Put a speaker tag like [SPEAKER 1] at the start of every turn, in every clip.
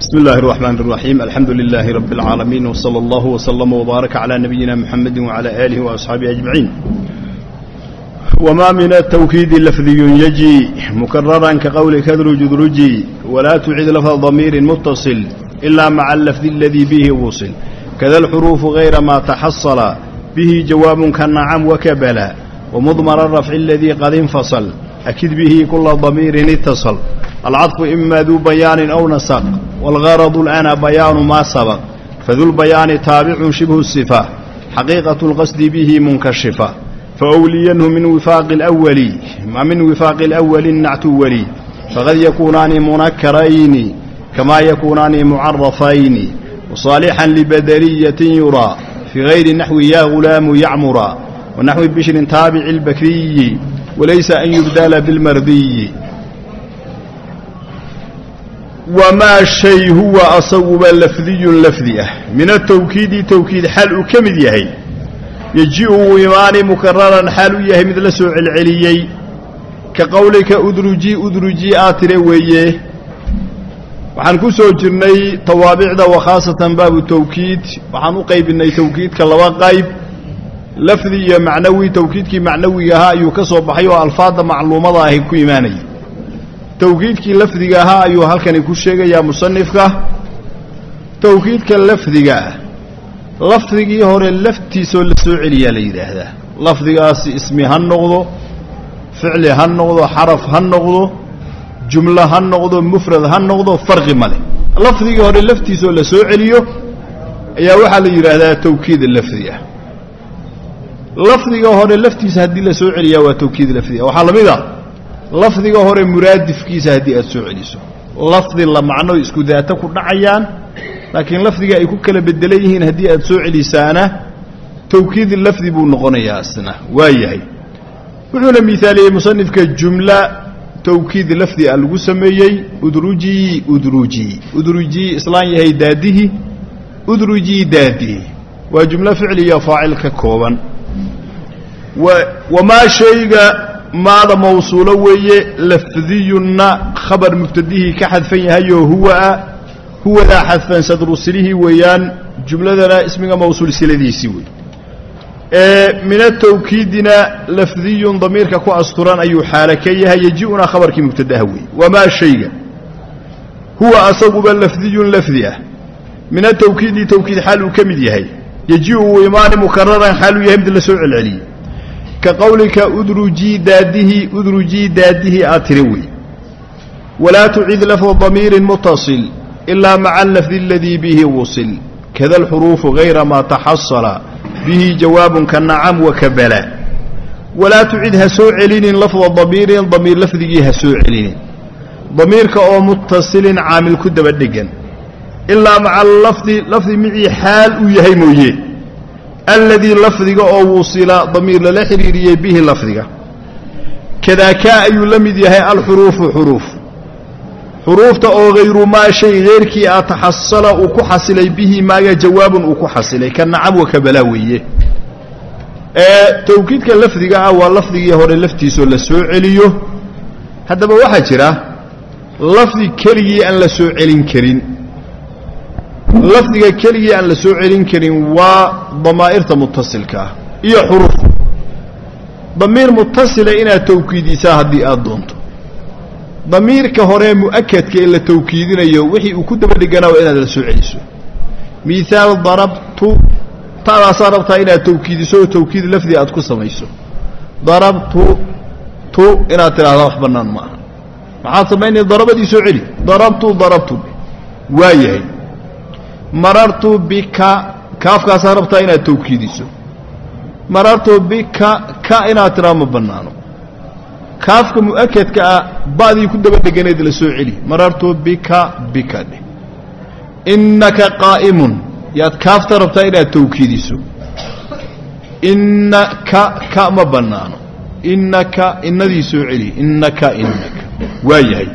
[SPEAKER 1] بسم الله الرحمن الرحيم الحمد لله رب العالمين وصلى الله وسلم وبارك على نبينا محمد وعلى آله وأصحابه أجمعين وما من التوكيد لفظي يجي مكررا كقول كذر جذرجي ولا تعد لفظ ضمير متصل إلا مع اللفظ الذي به وصل كذا الحروف غير ما تحصل به جواب كالنعم وكبلا ومضمر الرفع الذي قد انفصل akid bihi kula damiirin itasal alcadfu ima duu bayaanin aw nasaq waalgaradu lana bayaanu maa sabaq fadulbayaani taabicun shibhu sifa xaqiiqatu lqasdi bihi munkashifa faawliyanhu min wifaaqi lwali min wifaaqi alawali nactu weli faqad yakuunaani munakarayni kamaa yakuunaani mucarafayni wasaalixan libadaliyatin yuraa fii gayri naxwi yaa hulaamu yacmuraa wanaxwi bishrin taabici lbakriyi walaysa an yubdala bilmardiyi wamaa shay huwa asaguba lafdiyun lafdi ah min atawkiidi tawkiid xaal uu ka mid yahay yeji-u wuu imaanay mukararan xaal uu yahay mid la soo celceliyey ka qowlika udruji udruji aa tire weeye waxaan ku soo jirnay tawaabicda wakhaasatan baabu tawkiid waxaan u qaybinnay tawkiidka laba qayb lafdi iyo macnawi tawkiidkii macnawiga ahaa ayuu ka soo baxay oo alfaadda macluumada ahi ku imaanayay. Tawkiidkii lafdiga ahaa ayuu halkani ku sheegayaa musanifka. Tawkiidka lafdiga ah lafdigii hore laftiisoo la soo celiyaa la yidhaahdaa. Lafdigaasi ismi ha noqdo ficli ha noqdo xaraf ha noqdo jumlo ha noqdo mufrad ha noqdo farqi male lafdigii hore laftiisoo la soo celiyo ayaa waxaa la yidhaahdaa tawkiid lafdi ah lafdiga hore laftiisa haddii la soo celiyaa waa tawkiid lafdi ah waxaa la mid a lafdiga hore muraadifkiisa haddii aad soo celiso. Lafdi la macno isku daata ku dhacayaan laakiin lafdiga ay ku kala bedelan yihiin haddii aad soo celisaana tawkiid lafdi buu noqonayaa asna waa wuxuuna miaaliyey musanifka jumla tawkiid lafdi ah lagu sameeyey udrujii udrujii udrujii islaan yahay daadihi udrujii daadihi. Waa jumlo ficliya faacil ka kooban wamaa shayga maada mawsuulo weeye lafdiyunna khabar mubtadihii ka xadfan yahayoo huwaa huwadaa xadfan sadru silihii weeyaan jumladana ismiga mawsuul siladiisii wey min atawkiidina lafdiyun damiirka ku asturan ayuu xaalo ka yahay yeji-una khabarkii mubtadaha weeye. Wamaa shayga huwa asaguba lafdiyun lafdi ah. Min atawkiidi tawkiid xaal uu ka mid yahay. Yeji-u uu imaani mukararan xaal uu yahay mid la soo celceliyey ka qowlika udrujii daadihi udrujii daadihi aad tiri wey walaa tucid lafda damiirin mutasil ilaa maca alafdi aladii bihi wusil. Kada alxuruufu gayra maa taxasala bihi jawaabun ka nacam wa ka walaa tucid ha soo celinin lafda damiirin damiir lafdigii ha soo celinin. Damiirka oo mutasilin caamil ku daba dhegan ilaa maca lafdi lafdi micii xaal uu yahay mooye alladii lafdiga oo wusila damiir lala xidhiiriyey bihi lafdiga. Kadaakaa ayuu la mid yahay alxuruufu xuruuf. Xuruufta oo hayru maa shay heyrkii a taxasala uu ku xasilay bihi maaga jawaabun uu ku xasilay ka nacam wa kabalaa weeye. Ee tawkiidka lafdiga ah waa lafdigii hore laftiisoo la soo celiyo. Haddaba waxaa jira lafdi keligii aan la soo celin karin lafdiga keligii aan la soo celin karin waa damaa'irta mutasilka ah iyo xuruuf. Damiir mutasila inaad tawkiidisaa haddii aad doonto. Damiirka hore mu'akadka ee la tawkiidinayo wixii uu ku daba dheganaa waa inaad la soo celiso. Mihaal darabtu taadaasaa rabtaa inaad tawkiidiso oo tawkiid lafdi aad ku samayso. Darabtu tu inaad tidhahdaa wax bannaan ma aha maxaad samaynaya darabadii soo celi. Darabtu darabtu. Waa yahay marartu bika kaafkaasaa rabtaa inaad tawkiidiso. Marartu bika ka inaad tidhaa ma bannaano. Kaafka mu'akadka ah ba'dii ku daba dheganeed la soo celi. Marartu bika bika dheh. Innaka qaa'imun yaad kaafta rabtaa inaad tawkiidiso. Innaka ka ma bannaano. Innaka innadii soo celi. Innaka innaka. Waa yahay.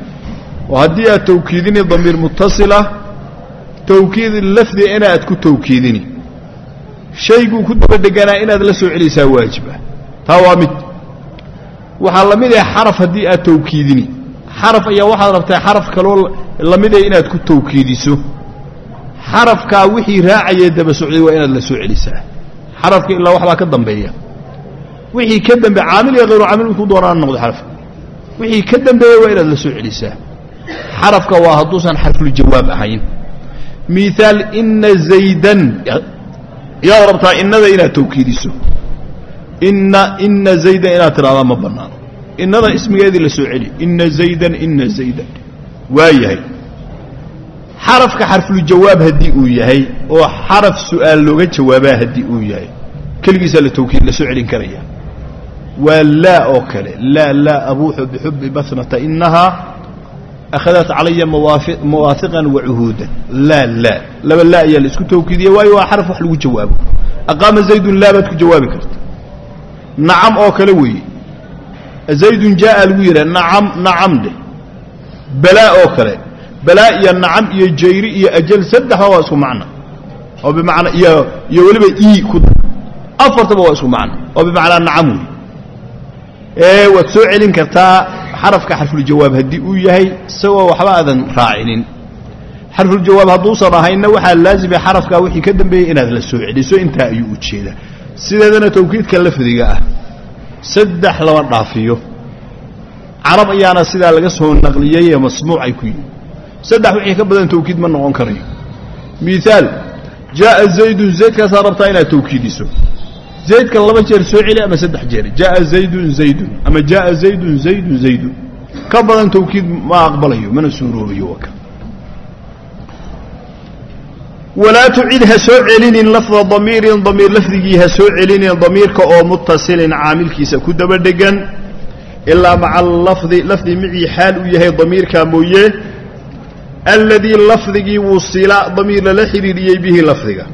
[SPEAKER 1] Oo haddii aad tawkiidini damiir mutasila tawkiid lafdi inaad ku tawkiidini. Shayguu ku daba dheganaa inaad la soo celisaa waajiba taa waa mid. Waxaa la mid ah xaraf haddii aad tawkiidini. Xaraf ayaa waxaad rabtaa xaraf kaloo lamida inaad ku tawkiidiso. Xarafkaa wixii raacayee daba socday waa inaad la soo celisaa. Xarafka ilaa waxbaa ka dambeeya. Wixii ka dambe caamil iyo hayru caamil midku doonaan noqdo xarafka wixii ka dambeeya waa miaal ina zaydan yaad rabtaa innada inaad tawkiidiso. Inna ina zaydan inaad tidhahdaa ma bannaano. Innada ismigeedii la soo celi ina zaydan ina zaydan. Waa yahay xarafka xarfuljawaab haddii uu yahay oo xaraf su'aal looga jawaabaa haddii uu yahay keligiisaa la tawkiid la celin karaya. Waa laa oo kale. Laa laa abuuxu bixubbi basnata inahaa akhadat calaya mawaahiqan wa cuhuudan laa laa laba laa ayaa la isku tawkiidiya waayo waa xaraf wax lagu jawaabo aqaama zaydun laa baad ku jawaabi karta nacam oo kale weeye zaydun jaaa lagu yidhaha nacam nacam dheh balaa oo kale balaa iyo nacam iyo jayri iyo ajal saddexba waa isku macna oo bimacnaa iyo iyo weliba ii ku afartaba waa isku macna oo bimacnaa nacam wey ee waad soo celin kartaa xarafka xarfuljawaab haddii uu yahay isagoo waxba aadan raacinin. Xarfuljawaab hadduusan ahaynna waxaa laazima xarafkaa wixii ka dambeeyey inaad la soo celiso intaa ayuu u jeedaa. Sideedana tawkiidka lafdiga ah saddex lama dhaafiyo. Carab ayaana sidaa laga soo naqliyey ee masmuuc ay ku yihiin saddex wixii ka badan tawkiid ma noqon karayo. Miaal jaaa zaydun zaydkaasaa rabtaa inaad tawkiidiso zaydka laba jeer soo celi ama saddex jeer jaaa zaydun zaydun. Ama jaaa zaydun zaydun zaydun. Ka badan tawkiid ma aqbalayo mana suuroobayo walaa tucid ha soo celinin lafda damiirin damiir lafdigii ha soo celinin damiirka oo mutasilin caamilkiisa ku daba dhegan. Ilaa maca lafdi lafdi micii xaal uu yahay damiirkaa mooye. Alladii lafdigii wusila damiir lala xidhiidhiyey bihi lafdiga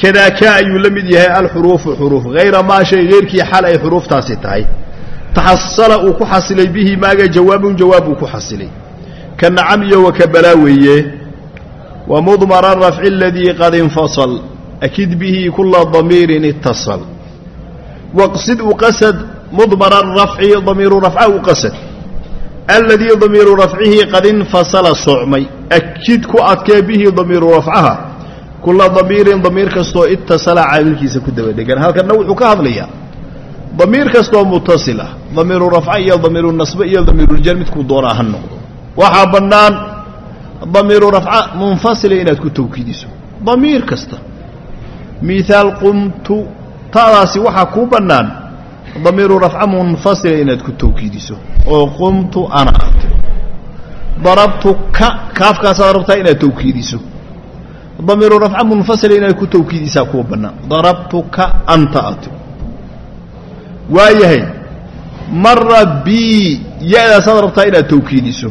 [SPEAKER 1] kadaaka ayuu la mid yahay alxuruufu xuruuf. Hayra maa shay heyrkii xal ay xuruuftaasi tahay. Taxasala uu ku xasilay bihi maaga jawaabun jawaab uu ku xasilay. Ka nacam iyo waka balaa weeye. Wa mudmara rafci aladii qad infasal. Akid bihi kula damiirin itasal waqsid uqasad mudmara rafci damiiru rafca uqasad aladii damiiru rafcihi qad infasala socmay. Akid ku adkee bihi damiiru rafcaha kula damiirin damiir kastoo itasala caamilkiisa ku daba dhegan halkanna wuxuu ka hadlayaa damiir kastoo mutasil ah damiiru rafca iyo damiiru nasbe iyo damiiruljar midkuu doonaa ha noqdo. Waxaa bannaan damiiru rafca munfasila inaad ku tawkiidiso. Damiir kasta. Miaal qumtu ta'daasi waxaa kuu bannaan damiiru rafca munfasila inaad ku tawkiidiso. Oo qumtu ana darabtu ka kaafkaasaad rabtaa inaad tawkiidiso damiiru rafca munfasila inaad ku tawkiidisaa kuwa bannaan. Darabtuka anta ati. Waayahay mara bii ya-daasaad rabtaa inaad tawkiidiso.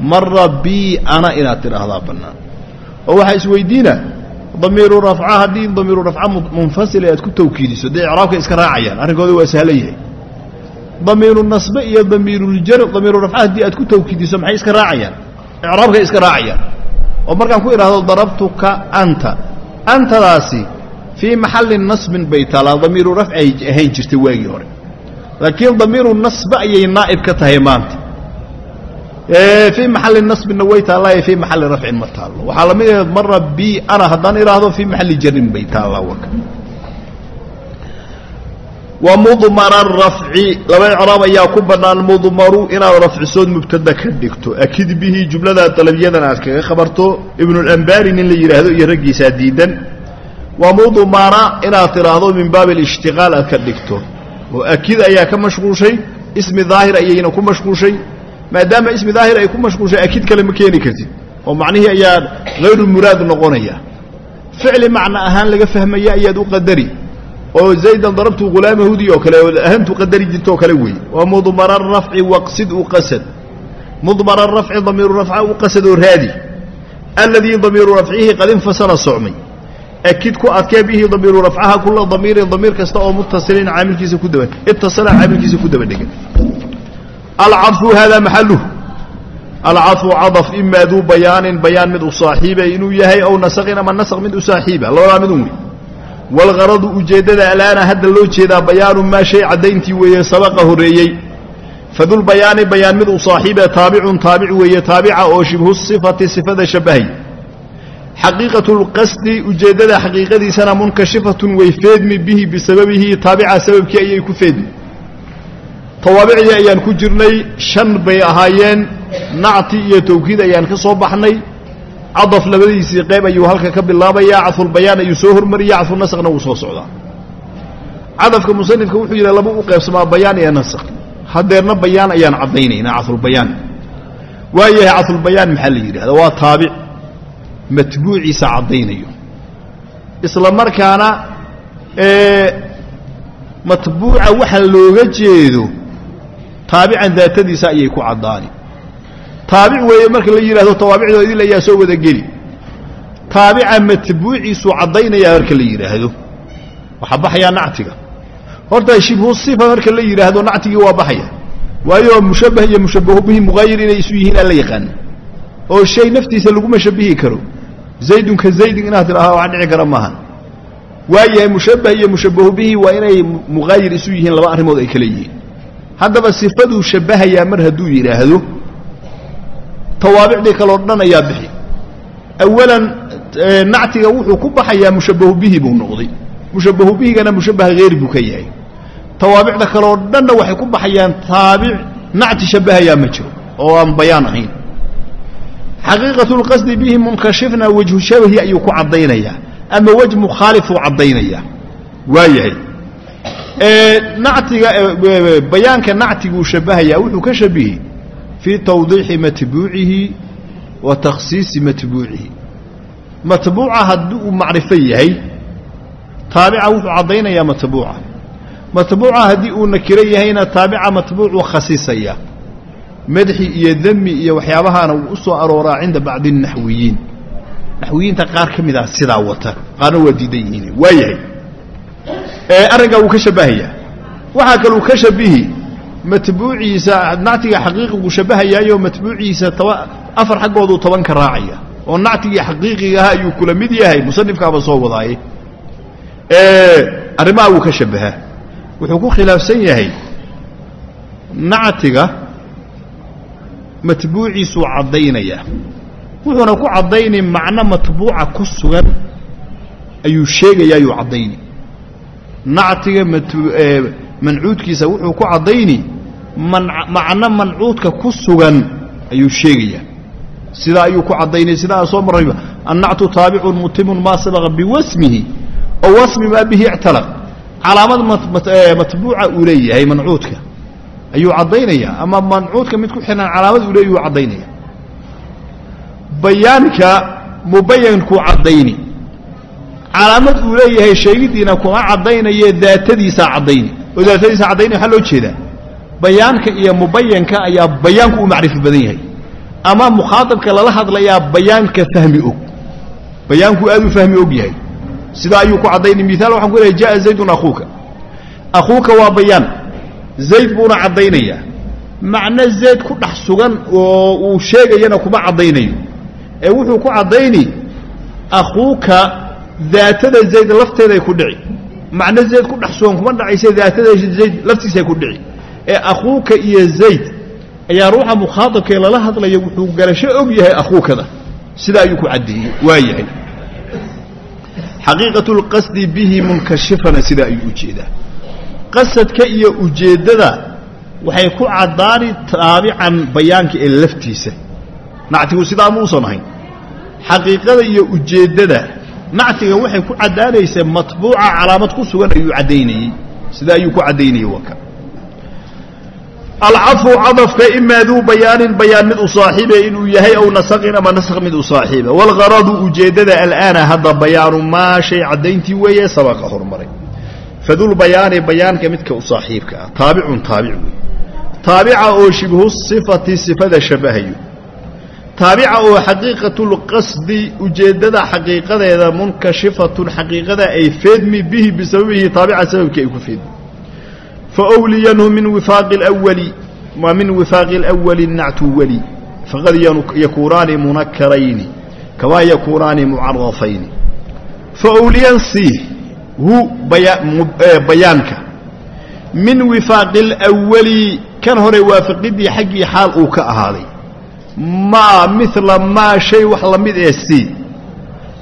[SPEAKER 1] Mara bii ana inaad tidhaahdaa bannaan. Oo waxaa isweydiina damiiru rafca haddii damiiru rafca munfasila aad ku tawkiidiso dee icraabka iska raacayaan arrinkooda waa sahlan yahay. Damiiru nasbe iyo damiiruljar damiiru rafca haddii aad ku tawkiidiso maxay iska raacayaan? Icraabkay iska raacayaan oo markaan ku idhaahdo darabtuka anta. Antadaasi fii maxalli nasbin bay taalaa damiiru rafci ay ahayn jirtay waagii hore. Laakiin damiiru nasbe ayay naa'ib ka tahay maanta. Fii maxalli nasbinna way taallaaye fii maxalli rafcin ma taallo. Waxaa la mid ahayd mara bi ana haddaan idhaahdo fii maxalli jarin bay taallaa waka wa mudmara rafci laba icraab ayaa ku bannaan mudmaru inaad rafcisood mubtada ka dhigto. Akid bihi jumlada dalabyadan aad kaga khabarto ibnulambaari nin la yidhaahdo iyo raggiisaa diidan wa mudmara inaad tidhaahdo min baabi alishtiqaal aad ka dhigto. Oo akid ayaa ka mashquushay ismi daahir ayayna ku mashquushay. Maadaama ismi daahir ay ku mashquushay akid kale ma keeni kartid. Oo macnihii ayaa hayru muraad noqonaya. Ficli macna ahaan laga fahmaya ayaad u qadari oo zaydan darabtu hulaamahudi oo kale ahantu qadari jirto oo kale weeye wa mudmara rafci waqsid uqasad mudmara rafci damiiru rafca uqasad oo raadi. Alladii damiiru rafcihi qad infasala socmay. Akid ku adkee bihi damiiru rafcaha kula damiirin damiir kasta oo mutasilin caamilkiisa ku daba itasala caamilkiisa ku daba dhegan alcafu hada maxaluh alcafu cadaf imaa bayaanin bayaan mid u saaxiiba inuu yahay ow nasaqin ama nasaq mid u saaxiiba. Labadaa midun wey walgaradu ujeeddada alaana hadda loo jeedaa bayaanu maa shay caddayntii weeye sabaqa horreeyey fadulbayaani bayaan mid u saaxiibe taabicun taabic weeye taabica oo shibhu sifati sifada shabahay xaqiiqatu lqasdi ujeeddada xaqiiqadiisana munkashifatun way feedmi bihi bisababihi taabica sababkii ayay ku feedmi tawaabicdii ayaan ku jirnay shan bay ahaayeen nacti iyo tawkiid ayaan ka soo baxnay cadaf labadiisii qayb ayuu halka ka bilaabayaa cadfulbayaan ayuu soo hormariya cadfunaskhna wuu soo socdaa. Cadafka musanifka wuxuu yidhi laba u qaybsamaa bayaan iyo nasakh. Hadeerna bayaan ayaan caddaynaynaa cadfulbayaan waayahay cadfulbayaan maxaa la yidhahda waa taabic. Matbuuciisa caddaynayo. Isla markaana matbuuca waxa looga jeedo taabican daatadiisa ayay ku caddaani taabic weeye marka la yidhahdo tawaabicdoodii layaa soo wada geli. Taabica matbuuciisuu caddaynaya marka la yidhaahdo. Waxaa baxayaa nactiga. Horta shibhu sifa marka la yidhaahdo nactigii waa baxaya. Waayo mushabbah iyo mushabbahu bihi muqaayir inay isu yihiin aan la yaqaana oo shay naftiisa laguma shabihi karo. Zaydun ka zaydin inaad tidhahdo wax dhici kara maahan. Waayahay mushabbah iyo mushabbahu bihi waa inay muqaayir isu yihiin laba arrimood ay kale yihiin. Haddaba sifaduu shabbahayaa mar hadduu yidhaahdo tawaabicdii kaloo dhan ayaa bixi. Awalan nactiga wuxuu ku baxayaa mushabbahu bihi buu noqday. Mushabbahu bihigana mushabbah heer buu ka yahay. Tawaabicda kaloo dhanna waxay ku baxayaan taabic nacti shabbahayaa ma jiro oo aan bayaan ahayn. Xaqiiqatu lqasdi bihi munkashifna wejhu shabahi ayuu ku caddaynayaa ama wej mukhaalifuu caddaynayaa. Waayahay nactiga bayaanka nactiguu shabahayaa wuxuu ka shabihi fii tawdiixi matbuucihi wa takhsiisi matbuucihi matbuuca haddii uu macrifo yahay taabica wuxuu caddaynayaa matbuuca matbuuca haddii uu nakiro yahayna taabica matbuucuu khasisaya madxi iyo demi iyo waxyaabahaana wuu u arooraa cinda bacdi naxwiyiin naxwiyiinta qaar ka mid ah sidaa wata qaarna waa diidan yihiin waayahay arrinkaa wuu ka shabahayaa waxaa kaluu ka shabihi matbuuciisa nactiga xaqiiqigu shabahayaayo matbuuciisa afar xaggooduu toban ka raacaya. Oo nactigii xaqiiqiga aha ayuu kula mid yahay musanifkaaba soo wadaaye. Arrimaha wuu ka shabahaa wuxuu ku khilaafsan yahay nactiga matbuuciisuu caddaynayaa wuxuuna ku caddayni macno matbuuca ku sugan ayuu sheegaya ayuu caddayni nactiga mancuudkiisa wuxuu ku caddayni macno mancuudka ku sugan ayuu sheegaya. Sidaa ayuu ku caddaynay sida aan soo marrayba annactu taabicun mutimun maa sabaqa biwasmihi oo wasmi maa bihi ictalaq. Calaamad matbuuca uu leeyahay mancuudka. Ayuu caddaynaya ama mancuudka mid ku xihan calaamad uu leeyahuu caddaynaya bayaanka mubayankuu caddayni. Calaamad uu leeyahay sheegidiina kuma caddaynaye daatadiisaa caddayni oo daatadiisa caddayni waxaa loo jeedaa. Bayaanka iyo mubayanka ayaa bayaanku u macrifi badan yahay. Ama mukhaatabka lala hadlayaa bayaanka fahmi og. Bayaanku aad u fahmi og yahay. Sidaa ayuu ku caddayni miaal waxaan ku lehay jaa zaydun akhuuka. Akhuuka waa bayaan. Zayd buuna caddaynayaa. Macno zayd ku dhex sugan oo uu sheegayana kuma caddaynayo. Ee wuxuu ku caddayni akhuuka daatada zayd lafteeday ku dhici macno zayd ku dhex sugan kuma dhacayse daatada zayd laftiisay ku dhici. Ee akhuuka iyo zayd ayaa ruuxa mukhaatabkee lala hadlaya wuxuu garasho og yahay akhuukada. Sidaa ayuu ku caddeeyey waa yahay. Xaqiiqatu lqasdi bihi munkashifana sidaa ayuu u jeedaa qasadka iyo ujeeddada waxay ku caddaani taabican bayaanka ee laftiisa. Nactigu sidaa muusan ahayn. Xaqiiqada iyo ujeeddada nactiga waxay ku caddaanaysaa matbuuca calaamad ku sugan ayuu caddaynayey. Sidaa ayuu ku caddaynayey waka alcafu cadafka imaa duu bayaanin bayaan mid u saaxiibe inuu yahay aw nasaqin ama nasq mid u saaxiiba waalgaradu ujeeddada alaana hadda bayaanu maa shay caddayntii weeye sabaqa hormaray. Fadulbayaani bayaanka midka u saaxiibka ah. Taabicun taabic wey taabica oo shibhu sifati sifada shabahayo taabica oo xaqiiqatulqasdi ujeedada xaqiiqadeeda munkashifatun xaqiiqada ay feedmi bihi bisababihi taabica sababkii ay ku feedmi. Fa wliyanhu min wifaaqi lwali waa min wifaaqi lwali nactu weli faqad yakuunaani munakarayni kamaa yakuunaani mucarafayni fa wliyan siih hu e, bayaanka. Min wifaaqi alwali kan hore waafaqiddii xaggii xaal uu ka ahaaday maa mila maa shay wax la mid ee sii.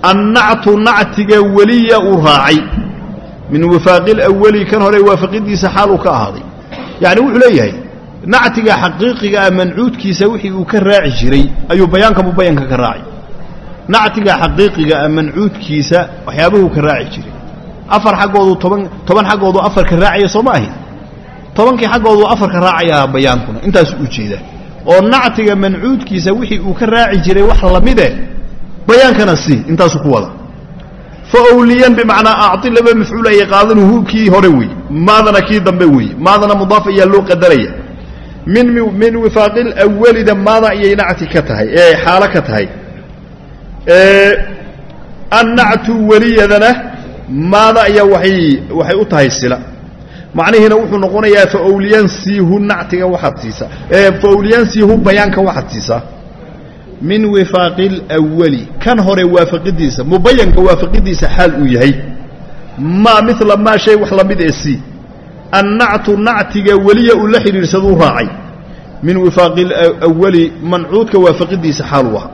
[SPEAKER 1] Annactu nactiga weliya uu raacay. Min wifaaqi lawali kan hore waafaqidiisa xaal uu ka ahaaday. Yacni wuxuu leeyahay nactiga xaqiiqiga ah mancuudkiisa wixii uu ka raaci jiray ayuu bayaanka mubayanka ka raacay. Nactiga xaqiiqiga ah mancuudkiisa waxyaabuhuu ka raaci jiray. Afar xaggoodu toban toban xaggoodu afar ka raacaya soo ma ahi tobankii xaggoodu afar ka raacayaa bayaankuna intaasu u jeeda oo nactiga mancuudkiisa wixii uu ka raaci jiray wax lamide bayaankana si intaasu ku wada. Fa wliyan bimacnaa acti laba mafcuul ayay qaadanuhu kii hore wey maadana kii dambe weeye maadana mudaaf ayaa loo qadaraya. Min min wifaaqi lawalida maada ayay nacti ka tahay ee xaalo ka tahay. Annactu weliyadana maada ayaa waay waxay u tahay sila macnihiina wuxuu noqonayaa faawliyansiihu nactiga waxaad siisaa. Faawliyansiihu bayaanka waxaad siisaa. Min wifaaqi lwali kan hore waafaqidiisa mubayanka waafaqidiisa xaal uu yahay. Maa mila maa shay wax la mid ee sii. Annactu nactiga weliya uu la xidhiidhsaduu raacay. Min wifaaqi lwali mancuudka waafaqidiisa xaal uu ahaa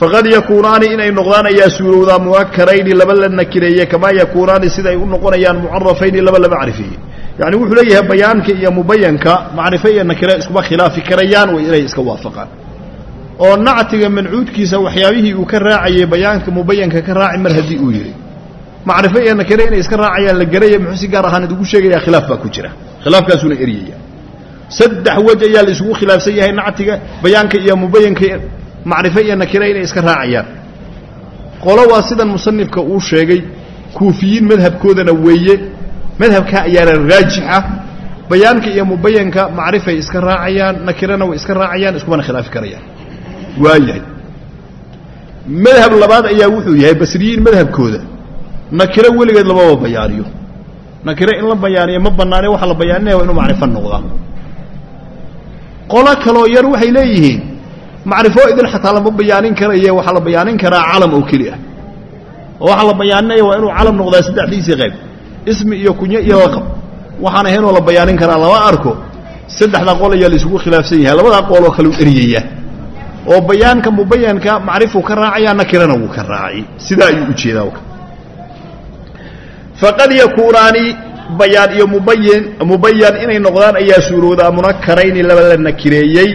[SPEAKER 1] faqad yakuunaani inay noqdaan ayaa suurowdaa munakarayni laba la nakireeye kamaa yakuunaani siday u noqonayaan mucarafayni laba la macrifeeye yacni wuxuu leeyahay bayaanka iyo mubayanka macrifo iyo nakire iskuma khilaafi karayaan way inay iska waafaqaan. Oo nactiga mancuudkiisa waxyaabihii uu ka raacayey bayaanka mubayanka ka raaci mar haddii uu yidhi. Macrifo iyo nakire inay iska raacayaan la garaya muxuu si gaar ahaan idugu sheegaya khilaaf baa ku jira. Khilaafkaasuuna eryaya saddex wej ayaa la khilaafsan yahay nactiga bayaanka iyo mubayanka macrifo iyo nakire inay iska raacayaan. Qolo waa sidan musanifka uu sheegay kuufiyiin madhabkoodana weeye. Madhabka ayaana raajixa bayaanka iyo mubayanka macrifay iska raacayaan nakirena way iska raacayaan iskumana khilaafi karayaan. Waayahay madhab labaad ayaa wuxuu yahay basriyiin madhabkooda. Nakiro weligeed lamaba bayaaniyo. Nakiro in la bayaaniyo ma bannaane waxa la bayaaninaya waa inuu macrifo noqdaa. Qolo kaloo yar waxay leeyihiin macrifo idin xataa lama bayaanin karaye waxaa la bayaanin karaa calam oo keli ah. Oo waxaa la bayaaninaya waa inuu calam noqdaa saddexdiisii qayb. Ismi iyo kunyo iyo laqab. Waxaan ahaynoo la bayaanin karaa lama arko saddexdaa qol ayaa la isugu khilaafsan yahay. Labadaa qooloo kale u eryaya oo bayaanka mubayanka macrifuu ka raacaya nakirana wuu ka raacay. Sidaa ayuu u jeedaa faqad yakuunaani bayaan iyo mubayin mubayan inay noqdaan ayaa suuroodaa munakarayni laba la nakireeyey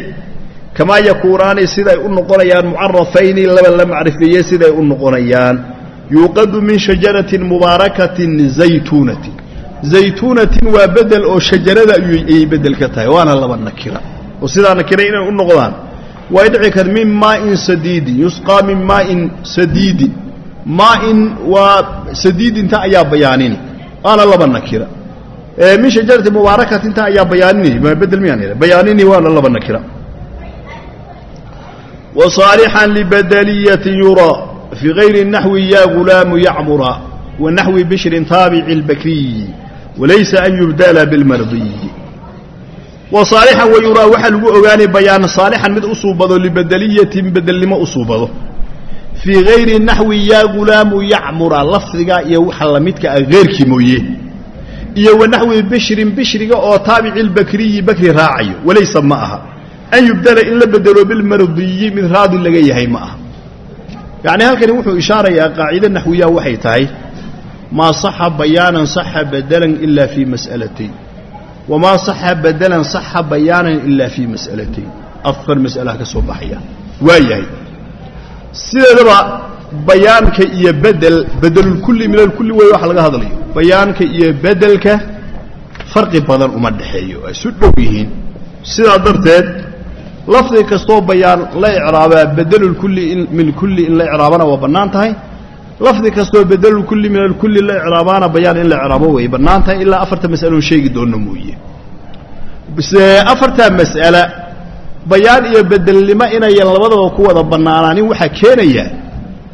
[SPEAKER 1] kamaa yakuunaani siday u noqonayaan mucarafayni laba la macrifeeyey siday u noqonayaan. Yuuqadu min shajaratin mubaarakatin zaytuunatin. Zaytuunatin waa bedel oo shajarada ayay bedel ka tahay waana laba nakira. Oo sidaa nakira inay u noqdaan. Way dhici kar min maain sadiidin yusqaa min maain sadiidin. Maain waa sadiidinta ayaa bayaanini waana laba nakira. Min shajarati mubaarakatinta ayaa bayaanini bedel miyaan bayaanini waana laba nakira وصاaلحا لبdلية يurى في غayr النحو ya غuلاaم يعmرa ونحوi بشhر taaبع البكري وlaysa أn يبdل بالmرضي وصاaلحا ويurىa waxaa lagu ogaanay bayaan صاaلحan mid u suubado لبdليةi bedelnimo u suubado فيi غayri نaحوi ya غuلاamu يacmura lafdiga iyo waxa lamidka ah غeyrkii mooye iyo وaنaحوi bشhrin bشhriga oo taaبici البكriyi bkri raacayo walaysa ma aha an yubdala in la bedelo bilmardiyi mid raadi laga yahay ma aha. Yacni halkani wuxuu ishaarayaa qaacide naxwiya waxay tahay maa saxa bayaanan saxa badalan ila fii mas'alatayn. Wamaa saxa badalan saxa bayaanan ila fii mas'alatayn. Afar mas'alaha ka soo baxaya. Waa yahay. Sideedaba bayaanka iyo bedel bedelulkulli min alkulli wey waxa laga hadlayo. Bayaanka iyo bedelka farqi badan uma dhexeeyo ay isu dhow yihiin. Sidaa darteed lafdi kastoo bayaan la icraabaa bedelulkulli min kulli in la icraabana waa bannaan tahay. Lafdi kastoo bedelulkulli min alkulli la icraabaana bayaan in la icraabo way bannaan tahay ilaa afarta mas'aloon sheegi doonno mooye. Afartaa mas'ala bayaan iyo bedelnimo inayan labadaba ku wada bannaanaanin waxaa keenaya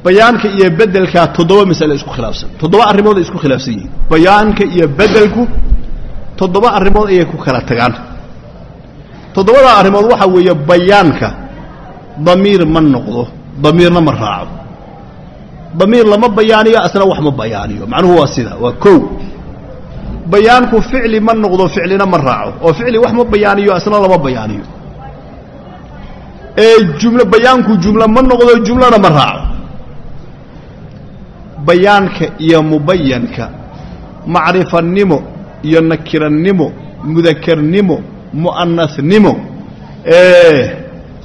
[SPEAKER 1] bayaanka iyo bedelkaa toddoba mas'ale isku khilaafsan. Toddoba arrimood ay isku khilaafsan yihiin. Bayaanka iyo bedelku toddoba arrimood ayay ku kala tagaan toddobadaa arrimood waxaa weeye bayaanka damiir ma noqdo damiirna ma raaco. Damiir lama bayaaniyo asna wax ma bayaaniyo. Macnuhu waa sida waa kow. Bayaanku ficli ma noqdo ficlina ma raaco. Oo ficli wax ma bayaaniyo isna lama bayaaniyo. Ee jumlo bayaanku jumlo ma noqdo jumlana ma raaco. Bayaanka iyo mubayanka macrifanimo iyo nakirannimo mudakarnimo mu'anasnimo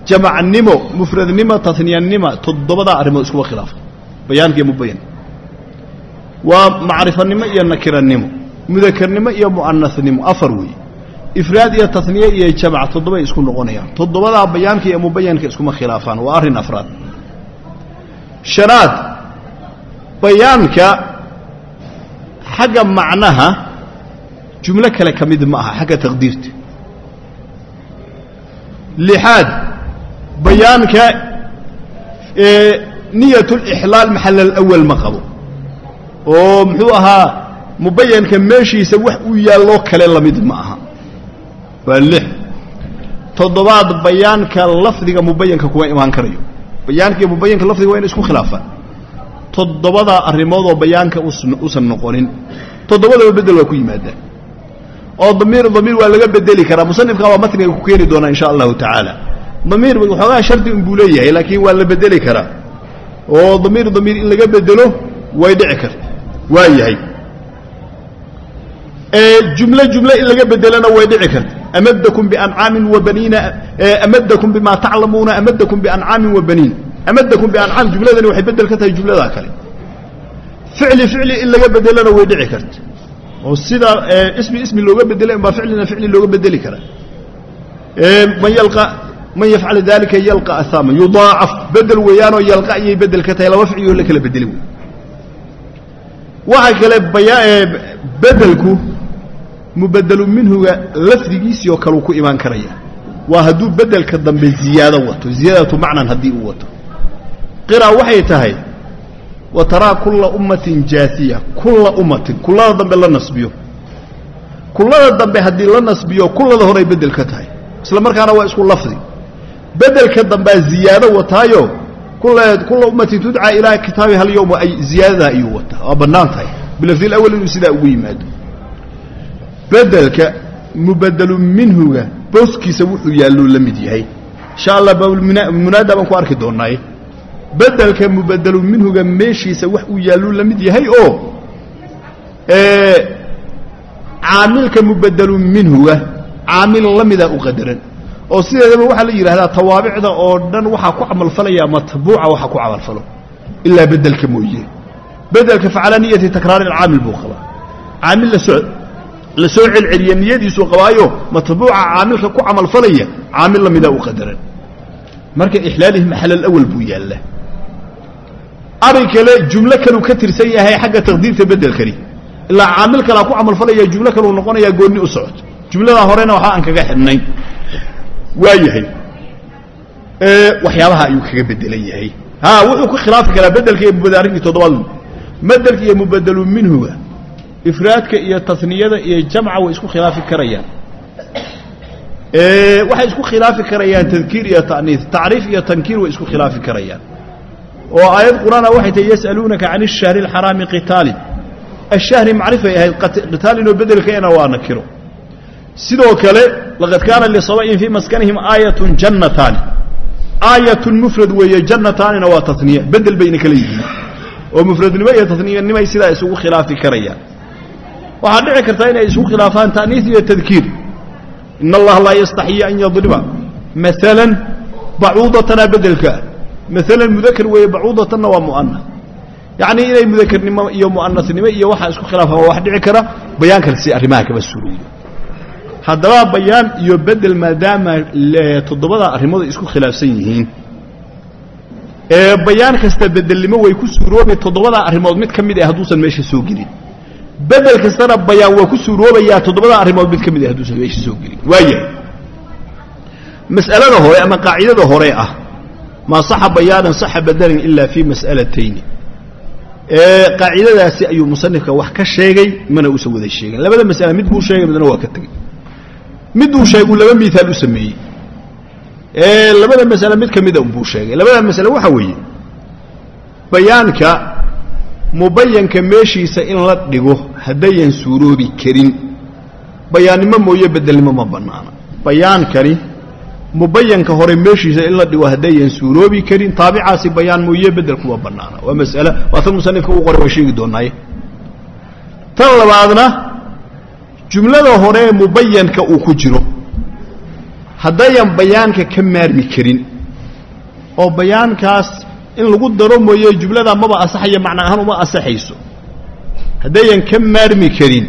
[SPEAKER 1] jamacnimo mufradnimo tasniyanimo toddobadaa arrimood iskuma khilaafa bayaanka iyo mubayan waa macrifanimo iyo nakirannimo mudakarnimo iyo mu'anasnimo afar weeye ifraad iyo tasniye iyo jamac toddobay isku noqonayaan. Toddobadaa bayaanka iyo mubayanka iskuma khilaafaan waa arrin afraad. Shanaad bayaanka xagga macnaha jumlo kale ka mid ma aha xagga taqdiirta lixaad bayaanka niyat lixlaal maxal alawal ma qabo oo muxuu ahaa mubayanka meeshiisa wax uu yaalloo kale la mid ma aha waa lix toddobaad bayaanka lafdiga mubayanka kuma imaan karayo bayaanka iyo mubayanka lafdiga waa ina isku khilaafaan toddobadaa arrimoodoo bayaanka usan noqonin toddobadaba bedel waa ku yimaadaan oo damiir damiir waa laga bedeli karaa. Musanifka waa matniga ku keeni doonaa insha allahu tacaala. Damiir waxoogaa shardi unbuu leeyahay laakiin waa la bedeli karaa. Oo damiir damiir in laga bedelo way dhici karta. Waa yahay. Jumle jumle in laga bedelana way dhici karta. Amadakum biancaamin wa baniina amadakum bima taclamuuna amadakum biancaamin wa baniin. Amadakum biancaam jumladani waxay bedel ka tahay jumladaa kale. Ficli ficli in laga bedelana way dhici karta oo sida ismi ismi looga bedelay baa ficlina ficli looga bedeli karaa man yalqa man yafcal dalika yalqa ahaama yudaacaf bedel weeyaanoo yalqa ayay bedel ka tahay laba ficliyoo la kala bedeli wey waxa kale baya bedelku mubadelu minhuga lafdigiisii oo kale uu ku imaan karaya. Waa hadduu bedelka dambe ziyaado wato ziyaadatu macnan haddii uu wato. Qira waxay tahay wa taraa kulla ummatin jaasiya kulla ummatin kullada dambe la nasbiyo. Kullada dambe haddii la nasbiyo kullada horay bedel ka tahay. Isla markaana waa isku lafdi. Bedelka dambea ziyaado wataayo kulla ummatin tudcaa ilaa kitaabi hal yowma ay ziyaadadaa ayuu wataa waa bannaan tahay. Bilafdi lawal inuu sidaa ugu yimaado. Bedelka mubadelu minhuga booskiisa wuxuu yaalluu la mid yahay. Insha allah baabulmunaada baan ku arki doonnaaye bedelka mubadelu minhuga meeshiisa wax uu yaalluu la mid yahay oo caamilka mubadelu minhuga caamil la mida u qadaran oo sideedaba waxaa la yidhahdaa tawaabicda oo dhan waxaa ku camalfalaya matbuuca waxa ku camalfalo ilaa bedelka mooye. Bedelka facala niyati takraari alcaamil buu qabaa. Caamil la soo la soo celceliya niyadiisuu qabaayo matbuuca caamilka ku camalfalaya caamil la mida u qadaran. Marka ixlaalihi maxal alawal buu yaallaa ari kale jumlo kaluu ka tirsan yahay xagga taqdiirta bedelkani ilaa caamil kalaa ku camalfalaya jumlo kaleu noqonayaa goonni u socoto jumladaa horena waxba aan kaga xidhnayn waa yahay waxyaabaha ayuu kaga bedelan yahay. Ha wuxuu ku khilaafi karaa bedelka iyo mubada arrinkii toddobaad bedelka iyo mubadelu minhuga ifraadka iyo tasniyada iyo jamca way isku khilaafi karayaan. Waxay isku khilaafi karayaan tadkiir iyo ta'niis tacriif iyo tankiir way isku khilaafi karayaan oo aayad qur'aan waxay tahay yas'aluunaka can ishahri alxaraami qitaalin ashahri macrifay ahayd qitaalinoo bedelkeena waa nakiro. Sidoo kale laqad kaana lisaba'in fii maskanihim aayatun jannataani. Aayatun mufrad weeye jannataanina waa taniye bedel bayna kala yihiin oo mufradnimo iyo taniyanimay sidaa isugu khilaafi karayaan. Waxaad dhici kartaa inay isku khilaafaan ta'niis iyo tadkiir. In allaha laa yastaxyi an yadriba maalan bacuudatanaa bedelkaa maalan mudakar weeye bacuudatanna waa mu'ana yacnii inay mudakarnimo iyo mu'anasnimo iyo waxaa isku khilaafaan waa wax dhici kara bayaan kale si arrimaha kaba suurooyo haddaba bayaan iyo bedel maadaama toddobada arrimood ay isku khilaafsan yihiin. Ee bayaan kasta bedelnimo way ku suuroobi toddobadaa arrimood mid ka mid ah hadduusan meesha soo gelin. Bedel kastana bayaan waa ku suuroobayaa toddobada arrimood mid ka mid ah hadduusan meesha soo gelin. Waayahay. Mas'alada hore ama qaacidada hore ah maa saxa bayaanan saxa badalan ilaa fii mas'alatayni qaacidadaasi ayuu musanifka wax ka sheegay mana uusan wada sheegin labada mas'ale mid buu sheegay midna waa ka tegey. Miduu sheeguu laba miaal u sameeyey. Labada masale mid ka mida unbuu sheegay. Labada masale waxa weeye bayaanka mubayanka meeshiisa in la dhigo haddayan suuroobi karin. Bayaannimo mooye bedelnimo ma bannaana. Bayaankani mubayanka hore meeshiisa in la dhigo haddayan suuroobi karin taabicaasi bayaan mooye bedel kuma bannaana. Waa mas'ale. Waa tan musanifka uu qoray waa sheegi doonaaye tan labaadna jumlada hore ee mubayanka uu ku jiro. Haddayan bayaanka ka maarmi karin oo bayaankaas in lagu daro mooye jumlada maba asaxaya macna ahaan uma asaxayso haddayan ka maarmi karin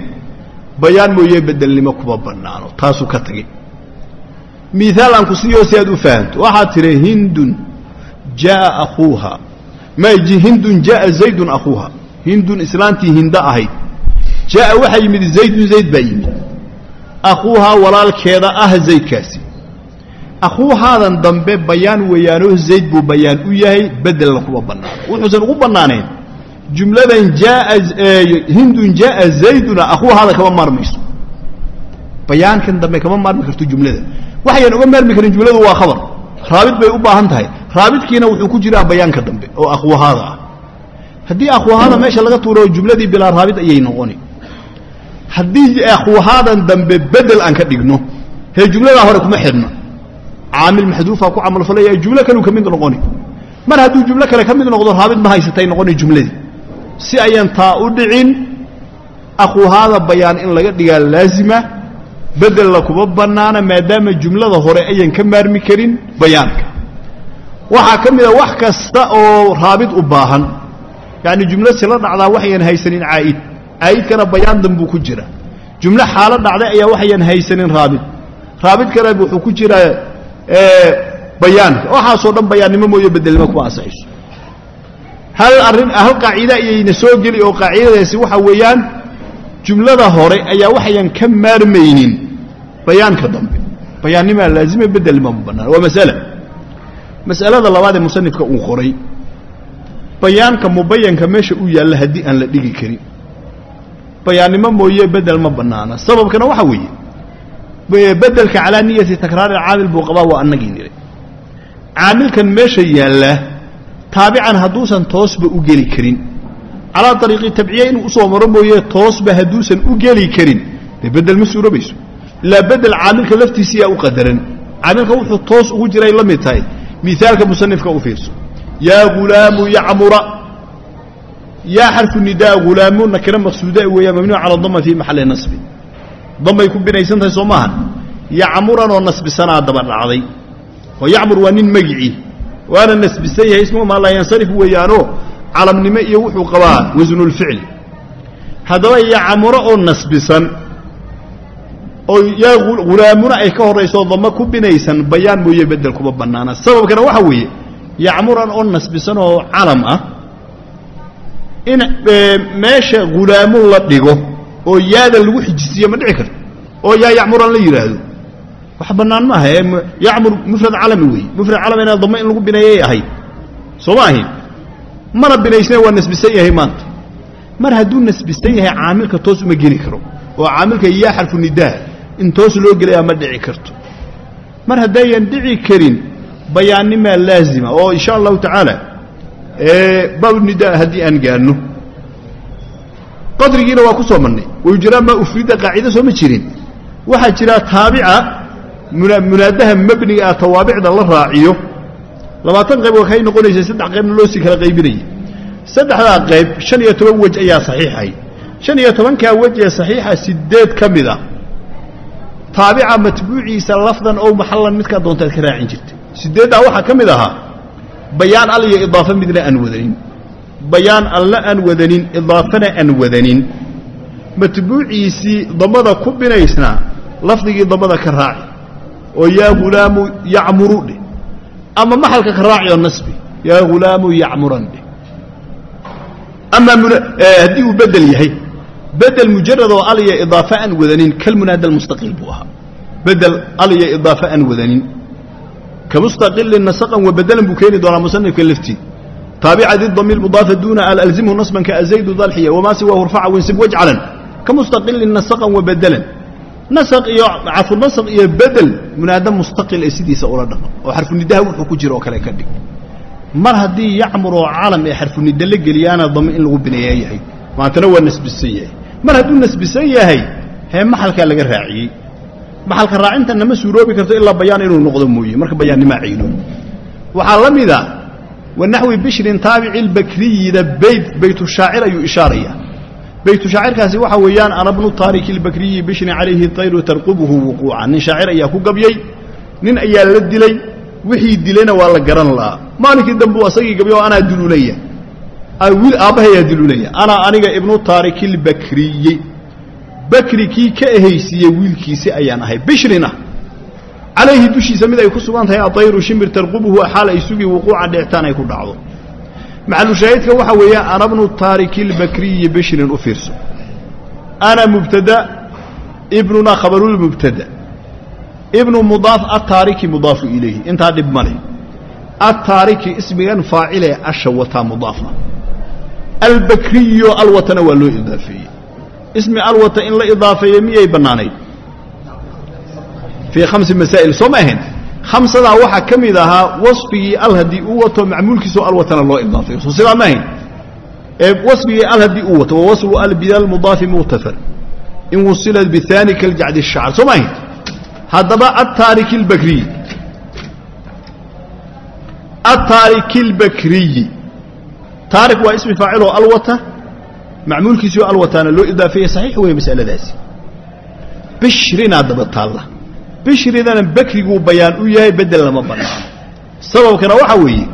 [SPEAKER 1] bayaan mooye bedelnimo kuma bannaano. Taasuu ka tagay miaal aan ku siiyo si aad u fahamto waxaad tidhi hindun jaaa akhuuha. Maji hindun jaaa zaydun akhuuha. Hindun islaantii hinda ahayd. Jaaa waxaa yimid zaydun zayd baa yimid. Akhuuhaa walaalkeeda ah zaydkaasi. Akhuuhaadan dambe bayaan weeyaanoo zayd buu bayaan u yahay bedelna kuma bannaano wuxuusan ugu bannaanayn. Jumladan jaaa hindun jaaa zayduna akhuuhaada kama maarmayso. Bayaankan dambe kama maarmi karto jumlada waxayan uga maarmi karin jumladu waa khabar. Raabid bay u baahan tahay. Raabidkiina wuxuu ku jiraa bayaanka dambe oo akhwahaada ah. Haddii akhwahaada meesha laga tuuro jumladii bilaa raabid ayay noqoni. Haddii akhwahaadan dambe bedel aan ka dhigno hee jumladaa hore kuma xidhno caamil maxduufa ku camalfalaya jumlo kaleu ka mid noqoni. Mar hadduu jumlo kale ka mid noqdo raabid ma haysatay noqoni jumladii. Si ayaan taa u dhicin akhwahaada bayaan in laga dhigaa laazima bedelna kuma bannaana maadaama jumlada hore ayan ka maarmi karin bayaanka. Waxaa ka mid a wax kasta oo raabid u baahan. Yacni jumlo sila dhacdaa waxayan haysanin caa'id caa'idkana bayaan danbuu ku jira. Jumlo xaalo dhacday ayaa waxayan haysanin raabid. Raabidkana wuxuu ku jiraa bayaanka. Waxaasoo dhan bayaannimo mooye bedelnimo kuma ansaxayso hal arrin hal qaacida ayayna soo geli oo qaacidadaasi waxa weeyaan jumlada hore ayaa waxayan ka maarmaynin bayaanka dambe. Bayaannimaa laazima bedelnima ma bannaan waa masala. Mas'alada labaad ee musanifka uu qoray bayaanka mubayanka meesha u yaalla haddii aan la dhigi karin. Bayaannimo mooye bedel ma bannaana. Sababkana waxa weeye bedelka calaa niyati takraari caamil buu qabaa waa annagii niray caamilkan meesha yaallaa taabican hadduusan toosba u geli karin. Calaa ariiqi tabciya inuu u soo maro mooye toosba hadduusan u geli karin. Dee bedel ma suurobayso ilaa bedel caamilka laftiisiyaa u qadaran caamilka wuxuu toos ugu jiray la mid tahay. Miaalka musanifka u fiirso. Yaa hulaamu yacmura. Yaa xarfu nidaa hulaamu nakira maqsuuda weeyaa mamnuuc cala dama fii maxalli nasbi. Damay ku binaysan tahay soo maaha yacmuranoo nasbisanaa daba dhacday. Oo yacmur waa nin magicii. Waana nasbisan yahay ismu maa laa yansarif weeyaanoo calamnimo iyo wuxuu qabaa wasnulficli haddaba yacmuro oo nasbisan oo yaa hulaamuna ay ka horrayso dama ku binaysan bayaan mooye bedel kuma bannaana. Sababkana waxa weeye yacmuran oo nasbisan oo calam ah in meesha hulaamun la dhigo oo yaada lagu xijisiiyo ma dhici karto oo yaa yacmuran la yidhaahdo wax bannaan maaha yacmur mufrad calami weeye. Mufrad calamina dama in lagu bineeyay ahayd. Soo ma ahayn mana binaysne waa nasbisan yahay maanta. Mar hadduu nasbisan yahay caamilka toos uma geli karo oo caamilka yaa xarfu nidaa in toos loo gelayaa ma dhici karto. Mar haddayan dhici karin bayaannimaa laazima oo insha allahu tacaala baabu nidaa haddii aan gaadno qadrigiina waa ku soo marnay wayujiraa maa ufrida qaacida soo ma jirin. Waxaa jira taabica munaadaha mabniga ah tawaabicda la raaciyo. Labaatan qayb waa kay noqonaysa saddex qaybna loo sii kala qaybinayay. Saddexdaa qayb shan iyo toban wej ayaa saxiixay. Shan iyo tobankaa wej ee saxiixa sideed ka mid a taabica matbuuciisa lafdan ow maxallan midkaa doontaad ka raacin jirtay. Sideeddaa waxaa ka mid ahaa bayaan al iyo idaafe midna aan wadanin. Bayaan alla aan wadanin idaafana aan wadanin. Matbuuciisii damada ku binaysnaa lafdigii damada ka raaci. Oo yaa hulaamu yacmuru dheh. Ama maxalka ka raaci oo nasbi yaa hulaamu yacmuran dheh. Ama haddii uu bedel yahay bedel mujarad oo al iyo idaafe aan wadanin kalmunaada almustaqiil buu ahaa. Bedel al iyo idaafe aan wadanin. Kamustaqilin nasaqan wa bedelan buu keeni doonaa musanifka laftii taabica didami mudaafa duuna al alzimhu nasban kaazaydu dalxiya wamaa siwaahu rfaca winsib wajcalan. Kamustaqilin nasaqan wa bedelan. Nasaq iyo cafurnasaq iyo bedel munaada mustaqil ee sidiisa ula dhaqan oo xarfunidaha wuxuu ku jira oo kale ka dhig. Mar haddii yacmur oo calam ee xarfunida la geliyaana dame in lagu bineeya yahay. Maantana waa nasbisan yahay mar hadduu nasbisan yahay hee maxalkaa laga raaciyey. Maxalka raacintanna ma suuroobi karto ilaa bayaan inuu noqdo mooye marka bayaannimaa cayno waxaa la mida wanaxwi bishrin taabici lbakriyida beyt baytu shaacir ayuu ishaaraya. Baytu shaacirkaasi waxa weeyaan ana bnu taariki lbakriyi bishrin calayhi tayru tarqubuhu wuquuca nin shaacir ayaa ku gabyey nin ayaa la dilay wixii dilayna waa la garan la'aa maalinkii dambe u asagii gabyo anaa dululaya wiil aabbahayaa dululaya anaa aniga ibnu taariki lbakriyi bakri kii ka ehaysiiyey wiilkiisi ayaan ahay. Bishrina. Calayhi dushiisa mid ay ku sugan tahay atayru shimbir tarqubuhu xaal ay sugi wuquuca dhicitaan ay ku dhacdo. Maxalushaahidka waxa weeya ana bnu taariki lbakriyi bishrin u fiirso. Ana mubtada ibnuna khabarulmubtada ibnu mudaaf ataariki mudaafu ilayhi. Intaa dhib male ataariki ismigan faacile asha wataa mudaafna albakriyo alwatana waa loo idaafeeyey. Ismi alwata in la idaafeeye miyay bannaanayd? Fii khamsi masaa'il soo ma ahayn? Khamsadaa waxaa ka mid ahaa wasfigii al haddii uu wato macmuulkiisoo alwatana loo idaafeeyo. Soo sidaa ma ahayn? Ee wasfigii al haddii uu wato wawaslu al bidalmudaafi muktafar in wusilat bihaani kaljacdi shacr soo ma ahayn? Haddaba ataariki lbakriyi ataariki lbakriyi taarik waa ismi faaciloo alwata macmuulkiisio alwataana loo idaafeeye saxiix weeye masaladaasi. Bishrinaa daba taalla. Bishridana bakriguu bayaan u yahay bedel lama bannaano sababkana waxaa weeye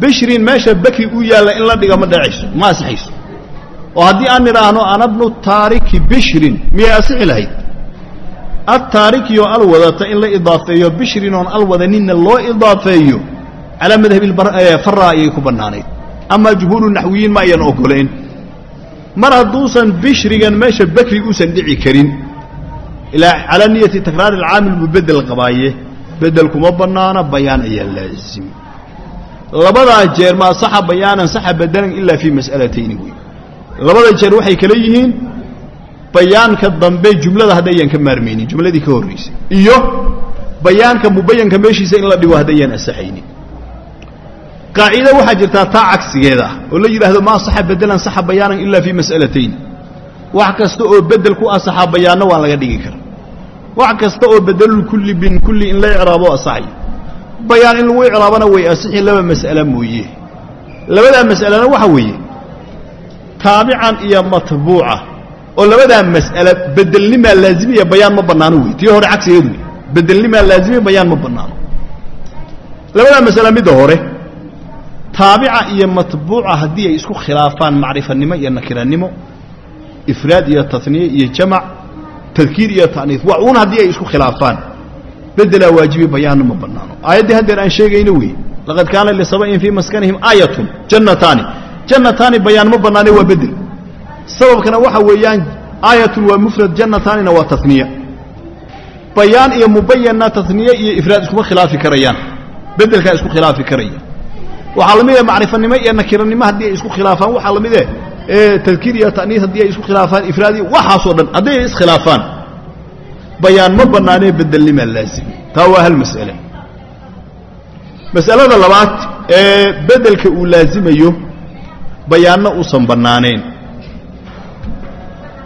[SPEAKER 1] bishrin meesha bakri u yaalla in la dhiga ma dhacayso ma asixayso oo haddii aan nidhaahno ana bnu taariki bishrin miyay asixi lahayd. Attaarikioo alwadata in la idaafeeyo bishrin oon alwadaninna loo idaafeeyo calaa madhabi farra ayay ku bannaanayd amaa jumhuuru naxwiyiin ma ayan ogolayn mar hadduusan bishrigan meesha bakri uusan dhici karin ilaa calaa niyati takraari alcaamil buu bedel qabaaye bedel kuma bannaana bayaan ayaa laazim. Labadaa jeer maa saxa bayaanan saxa bedelan ilaa fii mas'alatayni wey labada jeer waxay kala yihiin bayaanka dambe jumlada haddayaan ka maarmaynin jumladii ka horraysay iyo bayaanka mubayanka meeshiisa in la dhigo haddayaan asaxaynin qaacido waxaa jirtaa taa cagsigeeda ah oo la yidhaahdo maa saxa bedelan saxa bayaanan ilaa fii mas'alatayn. Wax kasta oo bedel ku asaxaa bayaanno waan laga dhigi kara wax kasta oo bedelul kulli bin kulli in la icraabo asaxay bayaan in lagu icraabana way asixi laba mas'ale mooye. Labadaa mas'alena waxa weeye taabican iyo matbuuca oo labadaa mas'ale bedelnimaa laazimiya bayaan ma bannaano wey. Tii hore cagsigeedu bedelnimaa laazimiya bayaan ma bannaano. Labadaa mas'ale midda hore taabica iyo matbuuca haddii ay isku khilaafaan macrifanimo iyo nakiranimo ifraad iyo taniye iyo jamac tadkiir iyo ta'niis waa uun haddii ay isku khilaafaan bedelaa waajibi bayaanna ma bannaano. Aayaddii haddeer aan sheegayno wey laqad kaana lisaba'in fii maskanihim aayatun jannataani. Jannataani bayaan ma bannaane waa bedel sababkana waxa weeyaan aayatun waa mufrad jannataanina waa taniya bayaan iyo mubayanna taniye iyo ifraad iskuma khilaafi karayaan. Bedelkaa isku khilaafi karaya waxaa la mid eh macrifanimo iyo nakiranimo haddii ay isku khilaafaan waxaa la mid eh tadkiir iyo ta'niis haddii ay isku khilaafaan ifraadi waxaasoo dhan hadday ay iskhilaafaan bayaan ma bannaanee bedelnimaa laazim. Taa waa hal mas'ale. Mas'alada labaad ee bedelka uu laazimayo bayaanna uusan bannaanayn.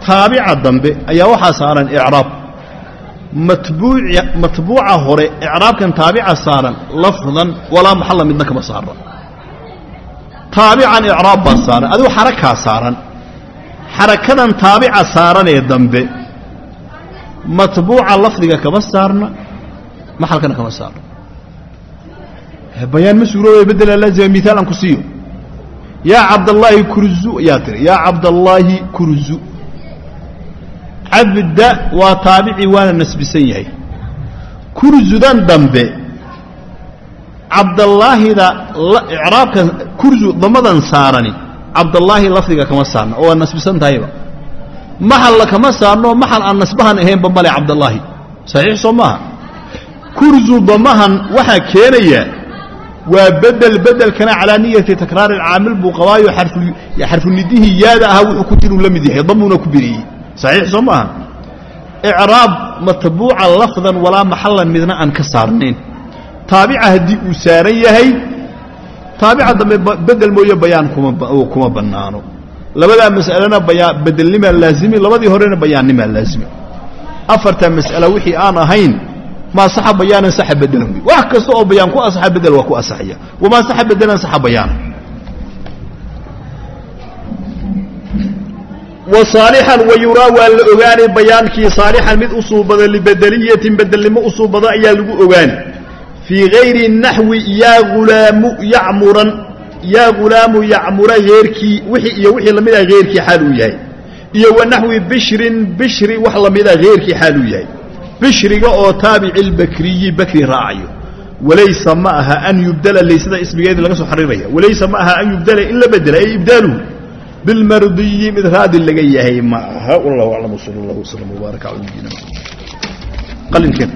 [SPEAKER 1] Taabica dambe ayaa waxaa saaran icraab matbuuca hore icraabkan taabica saaran lafdan walaa maxalla midna kama saara taabican icraab baa saaran. Adigu xarakaa saaran. Xarakadan taabica saaran ee dambe matbuuca lafdiga kama saarna maxalkana kama saarna bayaan ma suuroobayo beddelaa laazima miaal aan ku siiyo. Yaa cabdallaahi kurzu yaa tiri yaa cabdallaahi kurzu. Cabda waa taabici waana nasbisan yahay. Kurzudan dambe cabdallaahida icraabkan kurzu damadan saarani cabdallaahi lafdiga kama saarna oo waa nasbisan tahayba. Maxalla kama saarno maxal aan nasbahan ahaynba male cabdallaahi. Saxiix soo maaha. Kurzu damahan waxaa keenaya waa bedel bedelkana calaa niyati takraari alcaamil buu qabaayo xarfunidihii yaada ahaa wuxuu ku jiruu la mid yahay damuuna ku biriyey saxiix soo maaha. Icraab matbuuca lafdan walaa maxallan midna aan ka saarnayn taabica haddii uu saaran yahay taabica dambe bedel mooye bayaan kuma bannaano. Labadaa mas'alena bedelnimaa laazimi labadii horena bayaannimaa laazimi afartaa mas'ala wixii aan ahayn maa saxa bayaanan saxa bedelan wey wax kasta oo bayaan ku asaxa bedel waa ku asaxaya. Wamaa saxa bedelan saxa bayaana. Wa saalixan wa yuraa waa la ogaanay bayaankii saalixan mid usuubada libedeliyatin bedelnimo usuubada ayaa lagu ogaani fii gayri naxwi yaa hulaamu yacmuran yaa hulaamu yacmura heerkii wixii iyo wixii la mid ah heerkii xaal uu yahay. Iyo wa naxwi bishrin bishri wax la mid ah heerkii xaal uu yahay. Bishriga oo taabici lbakriyi bakri raacayo. Walaysa ma aha an yubdala laysada ismigeedi laga soo xariiraya walaysa ma aha an yubdala in la bedela ay ibdaaluhu bilmardiyi mid raadi laga yahay ma aha. Wallahu aclam sala allah wslam wbaarak cala nabiyina qalinkeed